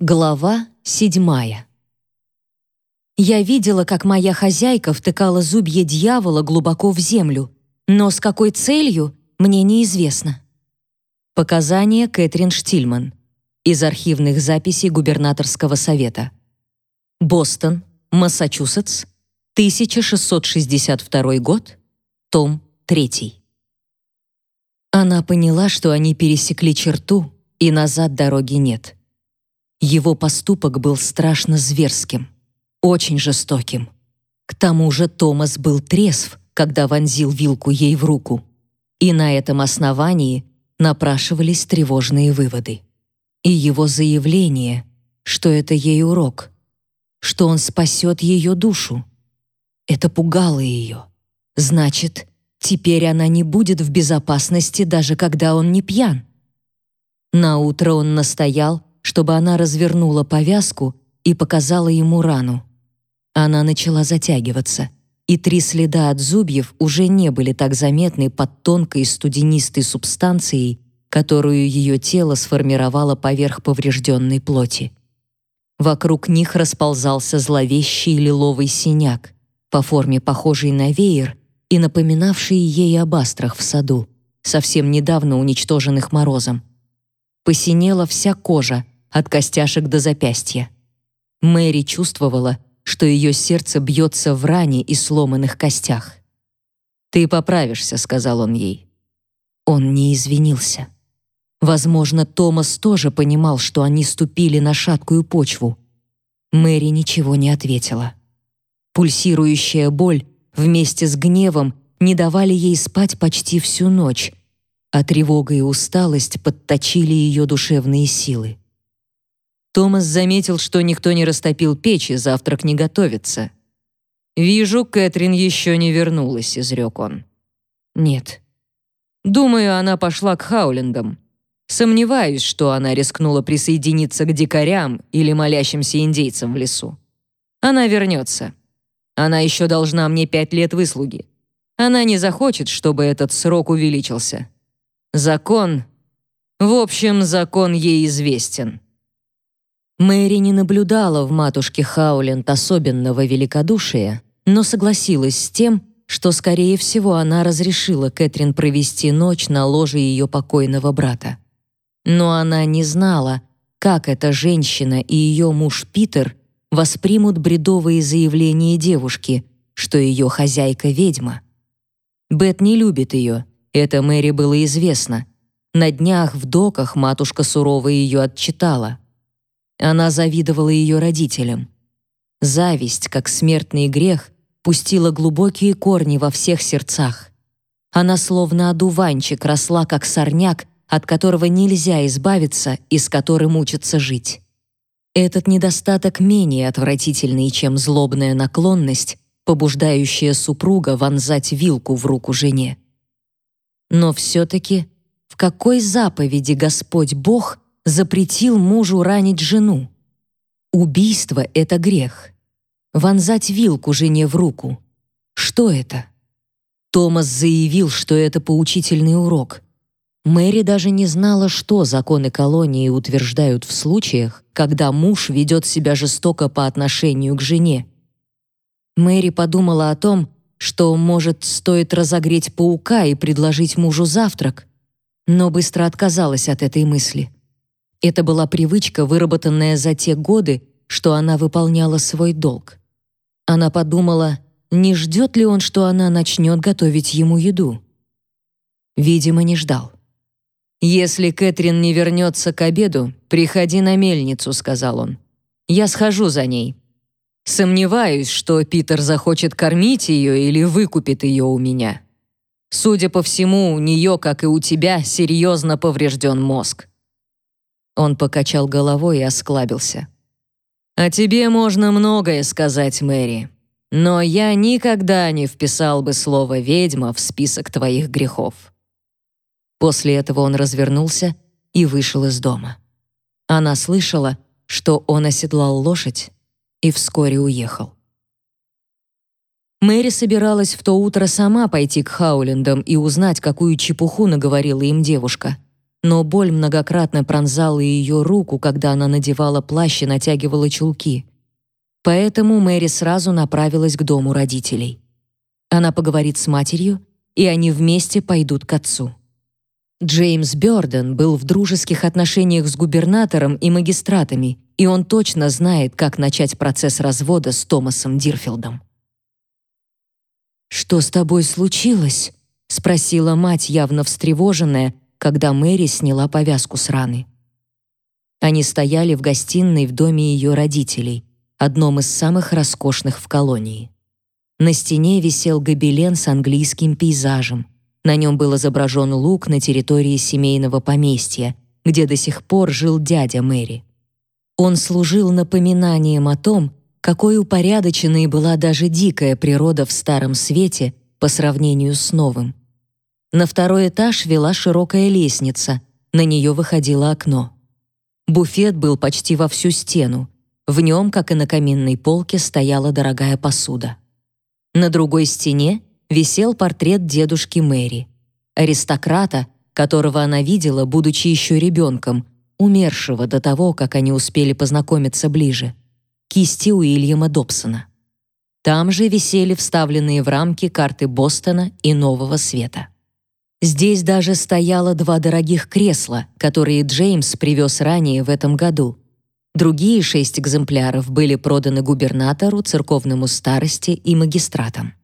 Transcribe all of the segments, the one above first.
Глава седьмая. Я видела, как моя хозяйка втыкала зубья дьявола глубоко в землю, но с какой целью, мне неизвестно. Показания Кэтрин Штильман из архивных записей губернаторского совета. Бостон, Массачусетс, 1662 год, том 3. Она поняла, что они пересекли черту, и назад дороги нет. Его поступок был страшно зверским, очень жестоким. К тому же Томас был трезв, когда вонзил вилку ей в руку. И на этом основании напрашивались тревожные выводы. И его заявление, что это ей урок, что он спасет ее душу. Это пугало ее. Значит, теперь она не будет в безопасности, даже когда он не пьян. На утро он настоял, чтобы она развернула повязку и показала ему рану. Она начала затягиваться, и три следа от зубьев уже не были так заметны под тонкой студенистой субстанцией, которую ее тело сформировало поверх поврежденной плоти. Вокруг них расползался зловещий лиловый синяк, по форме похожий на веер и напоминавший ей об астрах в саду, совсем недавно уничтоженных морозом. Посинела вся кожа, от костяшек до запястья. Мэри чувствовала, что ее сердце бьется в ране и сломанных костях. «Ты поправишься», — сказал он ей. Он не извинился. Возможно, Томас тоже понимал, что они ступили на шаткую почву. Мэри ничего не ответила. Пульсирующая боль вместе с гневом не давали ей спать почти всю ночь, а тревога и усталость подточили ее душевные силы. Томас заметил, что никто не растопил печи, завтрак не готовится. «Вижу, Кэтрин еще не вернулась», — изрек он. «Нет». «Думаю, она пошла к Хаулингам. Сомневаюсь, что она рискнула присоединиться к дикарям или молящимся индейцам в лесу. Она вернется. Она еще должна мне пять лет выслуги. Она не захочет, чтобы этот срок увеличился. Закон... В общем, закон ей известен». Мэри не наблюдала в матушке Хауленд особенного великодушия, но согласилась с тем, что, скорее всего, она разрешила Кэтрин провести ночь на ложе ее покойного брата. Но она не знала, как эта женщина и ее муж Питер воспримут бредовые заявления девушки, что ее хозяйка ведьма. Бет не любит ее, это Мэри было известно. На днях в доках матушка сурово ее отчитала. Она завидовала ее родителям. Зависть, как смертный грех, пустила глубокие корни во всех сердцах. Она словно одуванчик росла, как сорняк, от которого нельзя избавиться и с которым учатся жить. Этот недостаток менее отвратительный, чем злобная наклонность, побуждающая супруга вонзать вилку в руку жене. Но все-таки в какой заповеди Господь Бог запретил мужу ранить жену. Убийство — это грех. Вонзать вилку жене в руку. Что это? Томас заявил, что это поучительный урок. Мэри даже не знала, что законы колонии утверждают в случаях, когда муж ведет себя жестоко по отношению к жене. Мэри подумала о том, что, может, стоит разогреть паука и предложить мужу завтрак, но быстро отказалась от этой мысли. Это была привычка, выработанная за те годы, что она выполняла свой долг. Она подумала, не ждет ли он, что она начнет готовить ему еду. Видимо, не ждал. «Если Кэтрин не вернется к обеду, приходи на мельницу», — сказал он. «Я схожу за ней. Сомневаюсь, что Питер захочет кормить ее или выкупит ее у меня. Судя по всему, у нее, как и у тебя, серьезно поврежден мозг. Он покачал головой и осклабился. «О тебе можно многое сказать, Мэри, но я никогда не вписал бы слово «ведьма» в список твоих грехов». После этого он развернулся и вышел из дома. Она слышала, что он оседлал лошадь и вскоре уехал. Мэри собиралась в то утро сама пойти к Хаулендам и узнать, какую чепуху наговорила им девушка. Но боль многократно пронзала ее руку, когда она надевала плащ и натягивала чулки. Поэтому Мэри сразу направилась к дому родителей. Она поговорит с матерью, и они вместе пойдут к отцу. Джеймс Бёрден был в дружеских отношениях с губернатором и магистратами, и он точно знает, как начать процесс развода с Томасом Дирфилдом. «Что с тобой случилось?» — спросила мать, явно встревоженная, когда Мэри сняла повязку с раны. Они стояли в гостиной в доме ее родителей, одном из самых роскошных в колонии. На стене висел гобелен с английским пейзажем. На нем был изображен луг на территории семейного поместья, где до сих пор жил дядя Мэри. Он служил напоминанием о том, какой упорядоченной была даже дикая природа в Старом Свете по сравнению с новым. На второй этаж вела широкая лестница, на нее выходило окно. Буфет был почти во всю стену. В нем, как и на каминной полке, стояла дорогая посуда. На другой стене висел портрет дедушки Мэри, аристократа, которого она видела, будучи еще ребенком, умершего до того, как они успели познакомиться ближе, кисти Уильяма Добсона. Там же висели вставленные в рамки карты Бостона и Нового Света. Здесь даже стояло два дорогих кресла, которые Джеймс привез ранее в этом году. Другие шесть экземпляров были проданы губернатору, церковному старости и магистратам.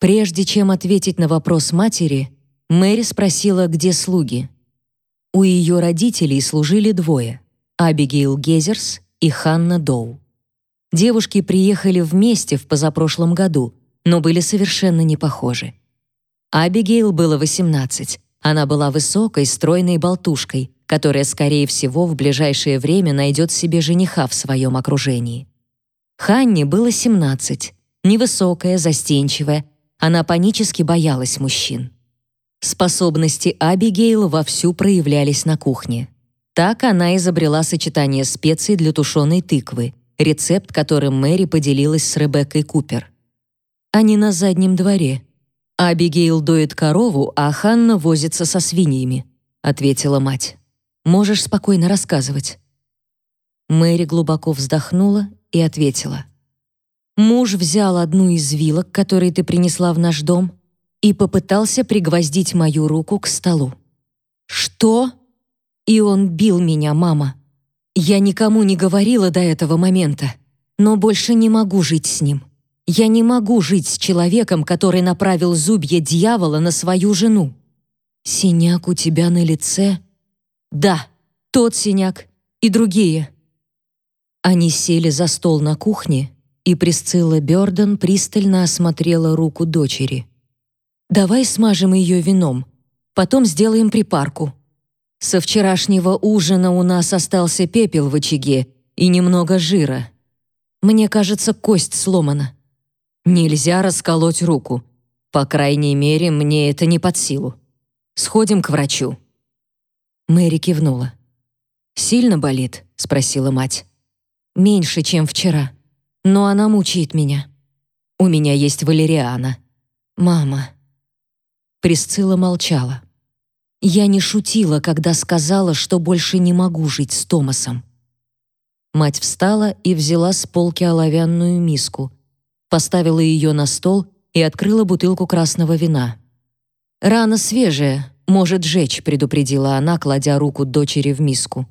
Прежде чем ответить на вопрос матери, Мэри спросила, где слуги. У ее родителей служили двое — Абигейл Гезерс и Ханна Доу. Девушки приехали вместе в позапрошлом году, но были совершенно не похожи. Абигейл было 18. Она была высокой, стройной болтушкой, которая, скорее всего, в ближайшее время найдет себе жениха в своем окружении. Ханне было 17. Невысокая, застенчивая, она панически боялась мужчин. Способности Абигейл вовсю проявлялись на кухне. Так она изобрела сочетание специй для тушеной тыквы, рецепт, которым Мэри поделилась с Ребеккой Купер. Они на заднем дворе — «Абигейл доит корову, а Ханна возится со свиньями», — ответила мать. «Можешь спокойно рассказывать». Мэри глубоко вздохнула и ответила. «Муж взял одну из вилок, которые ты принесла в наш дом, и попытался пригвоздить мою руку к столу». «Что?» «И он бил меня, мама. Я никому не говорила до этого момента, но больше не могу жить с ним». Я не могу жить с человеком, который направил зубья дьявола на свою жену. Синяк у тебя на лице? Да, тот синяк и другие. Они сели за стол на кухне, и Присцилла Бёрден пристально осмотрела руку дочери. «Давай смажем ее вином, потом сделаем припарку. Со вчерашнего ужина у нас остался пепел в очаге и немного жира. Мне кажется, кость сломана. Нельзя расколоть руку. По крайней мере, мне это не под силу. Сходим к врачу». Мэри кивнула. «Сильно болит?» — спросила мать. «Меньше, чем вчера. Но она мучает меня. У меня есть валериана. Мама». Присцилла молчала. Я не шутила, когда сказала, что больше не могу жить с Томасом. Мать встала и взяла с полки оловянную миску — поставила ее на стол и открыла бутылку красного вина. «Рана свежая, может жечь», — предупредила она, кладя руку дочери в миску.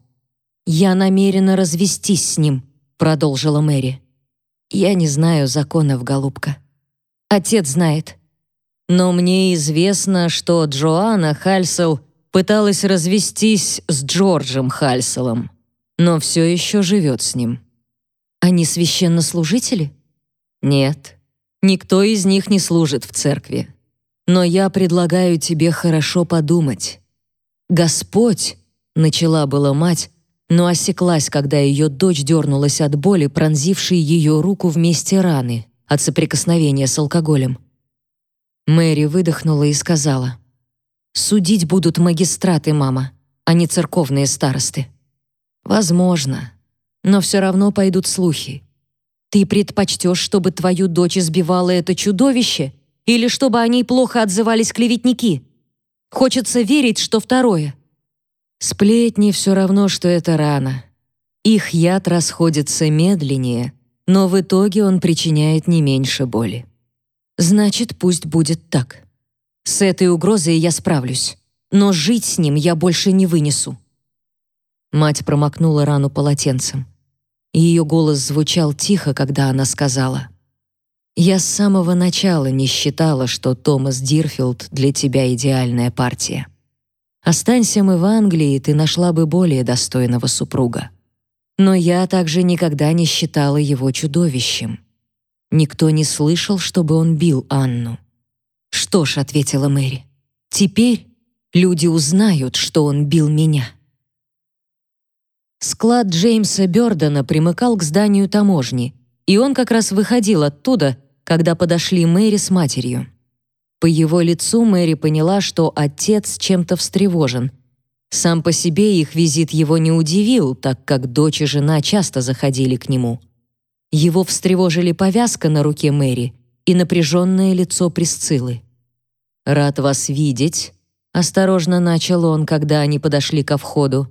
«Я намерена развестись с ним», — продолжила Мэри. «Я не знаю законов, голубка. Отец знает. Но мне известно, что Джоанна Хальсел пыталась развестись с Джорджем Хальселом, но все еще живет с ним. Они священнослужители?» Нет, никто из них не служит в церкви. Но я предлагаю тебе хорошо подумать. Господь, начала была мать, но осеклась, когда ее дочь дернулась от боли, пронзившей ее руку вместе раны от соприкосновения с алкоголем. Мэри выдохнула и сказала: "Судить будут магистраты, мама, а не церковные старосты. Возможно, но все равно пойдут слухи. Ты предпочтешь, чтобы твою дочь избивало это чудовище или чтобы о ней плохо отзывались клеветники? Хочется верить, что второе. Сплетни все равно, что это рана. Их яд расходится медленнее, но в итоге он причиняет не меньше боли. Значит, пусть будет так. С этой угрозой я справлюсь, но жить с ним я больше не вынесу. Мать промокнула рану полотенцем. Ее голос звучал тихо, когда она сказала: "Я с самого начала не считала, что Томас Дирфилд для тебя идеальная партия. Останься мы в Англии, ты нашла бы более достойного супруга. Но я также никогда не считала его чудовищем. Никто не слышал, чтобы он бил Анну. Что ж, ответила Мэри. Теперь люди узнают, что он бил меня. Склад Джеймса Бёрдена примыкал к зданию таможни, и он как раз выходил оттуда, когда подошли Мэри с матерью. По его лицу Мэри поняла, что отец чем-то встревожен. Сам по себе их визит его не удивил, так как дочь и жена часто заходили к нему. Его встревожили повязка на руке Мэри и напряженное лицо Присциллы. «Рад вас видеть», — осторожно начал он, когда они подошли ко входу.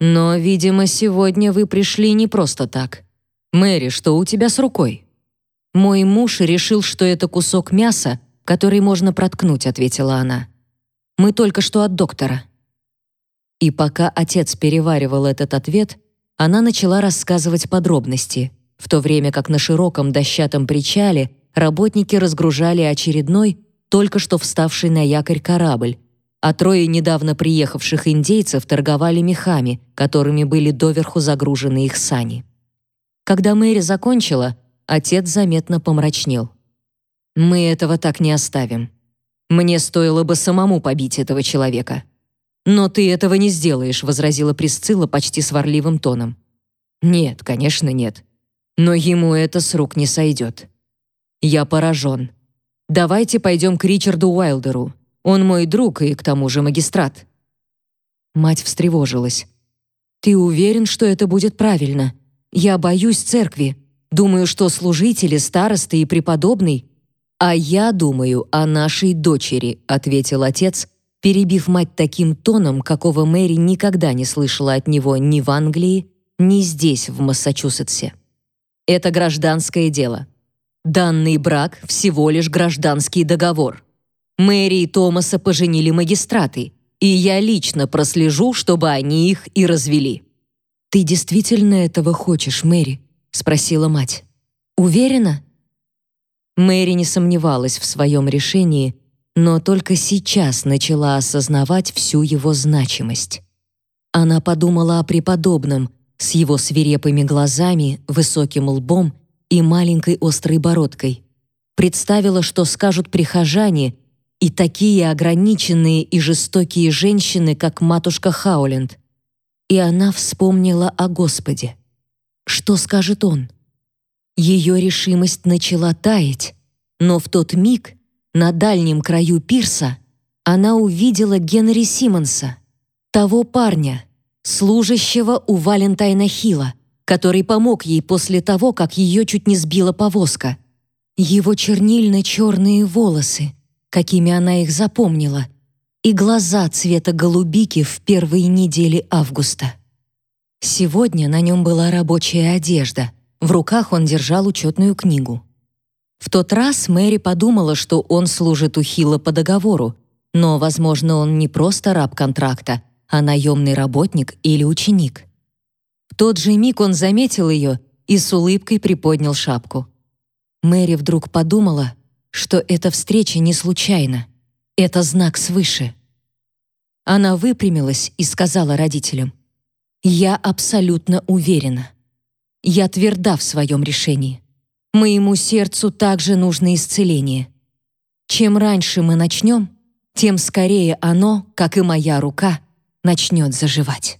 Но, видимо, сегодня вы пришли не просто так. Мэри, что у тебя с рукой? Мой муж решил, что это кусок мяса, который можно проткнуть, ответила она. Мы только что от доктора. И пока отец переваривал этот ответ, она начала рассказывать подробности, в то время как на широком дощатом причале работники разгружали очередной, только что вставший на якорь корабль, а трое недавно приехавших индейцев торговали мехами, которыми были доверху загружены их сани. Когда Мэри закончила, отец заметно помрачнел. «Мы этого так не оставим. Мне стоило бы самому побить этого человека». «Но ты этого не сделаешь», — возразила Присцилла почти сварливым тоном. «Нет, конечно, нет. Но ему это с рук не сойдет. Я поражен. Давайте пойдем к Ричарду Уайлдеру. Он мой друг и к тому же магистрат». Мать встревожилась. «Ты уверен, что это будет правильно? Я боюсь церкви. Думаю, что служители, старосты и преподобный...» «А я думаю о нашей дочери», — ответил отец, перебив мать таким тоном, какого Мэри никогда не слышала от него ни в Англии, ни здесь, в Массачусетсе. «Это гражданское дело. Данный брак — всего лишь гражданский договор. Мэри и Томаса поженили магистраты, и я лично прослежу, чтобы они их и развели». «Ты действительно этого хочешь, Мэри?» — спросила мать. «Уверена?» Мэри не сомневалась в своем решении, но только сейчас начала осознавать всю его значимость. Она подумала о преподобном с его свирепыми глазами, высоким лбом и маленькой острой бородкой. Представила, что скажут прихожане, и такие ограниченные и жестокие женщины, как матушка Хауленд. И она вспомнила о Господе. Что скажет он? Ее решимость начала таять, но в тот миг на дальнем краю пирса она увидела Генри Симмонса, того парня, служащего у Валентайна Хилла, который помог ей после того, как ее чуть не сбила повозка. Его чернильно-черные волосы — какими она их запомнила, и глаза цвета голубики в первые недели августа. Сегодня на нем была рабочая одежда, в руках он держал учетную книгу. В тот раз Мэри подумала, что он служит у Хилла по договору, но, возможно, он не просто раб контракта, а наемный работник или ученик. В тот же миг он заметил ее и с улыбкой приподнял шапку. Мэри вдруг подумала, что эта встреча не случайна. Это знак свыше. Она выпрямилась и сказала родителям, «Я абсолютно уверена. Я тверда в своем решении. Моему сердцу также нужно исцеление. Чем раньше мы начнем, тем скорее оно, как и моя рука, начнет заживать».